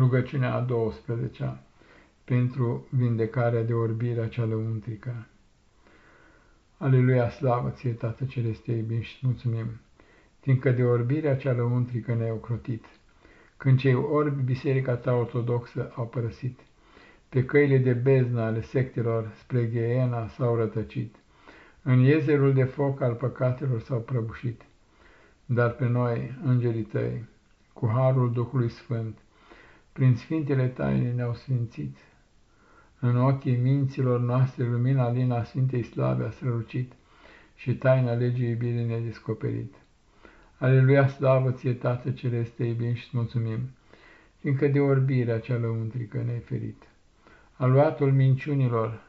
Rugăciunea a 12-a pentru vindecarea de orbirea cea lăuntrică. Aleluia, slavă ție, Tată Celeste, iubim și mulțumim, fiindcă de orbirea cea lăuntrică ne-ai ocrotit, când cei orbi biserica ta ortodoxă au părăsit, pe căile de beznă ale sectelor spre Gheena s-au rătăcit, în iezerul de foc al păcatelor s-au prăbușit, dar pe noi, îngerii tăi, cu harul Duhului Sfânt, prin sfintele taine ne-au sfințit. În ochii minților noastre lumina lina Sfintei Slave a strălucit și taina legii iubirii ne-a descoperit. Aleluia, slavă ție, Tată Celeste, iubim și mulțumim, fiindcă de orbirea cea lăuntrică ne-ai ferit. Aluatul minciunilor,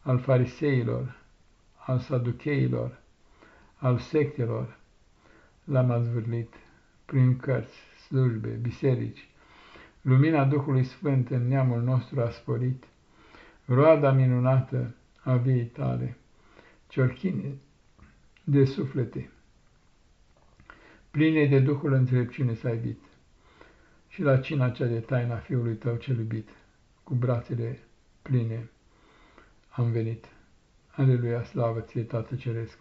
al fariseilor, al saducheilor, al sectelor, l-am azvârlit prin cărți, slujbe, biserici, Lumina Duhului Sfânt în neamul nostru a sporit, roada minunată a viei tale, ciorchine de suflete, pline de Duhul înțelepciune s-a iubit, și la cina cea de taina Fiului tău cel iubit, cu brațele pline am venit. Aleluia, slavă ție, Tată Ceresc!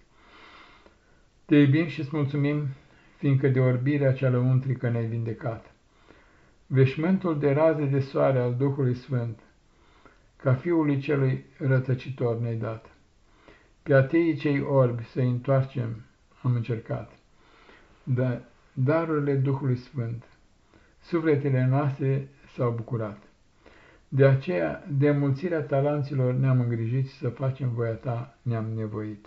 Te iubim și îți mulțumim, fiindcă de orbirea cea lăuntrică ne-ai vindecat veșmântul de raze de soare al Duhului Sfânt, ca Fiului celui rătăcitor ne-ai dat. Pe ateii cei orbi să întoarcem am încercat, dar darurile Duhului Sfânt, sufletele noastre s-au bucurat. De aceea, de mulțirea talanților ne-am îngrijit să facem voia ta, ne-am nevoit.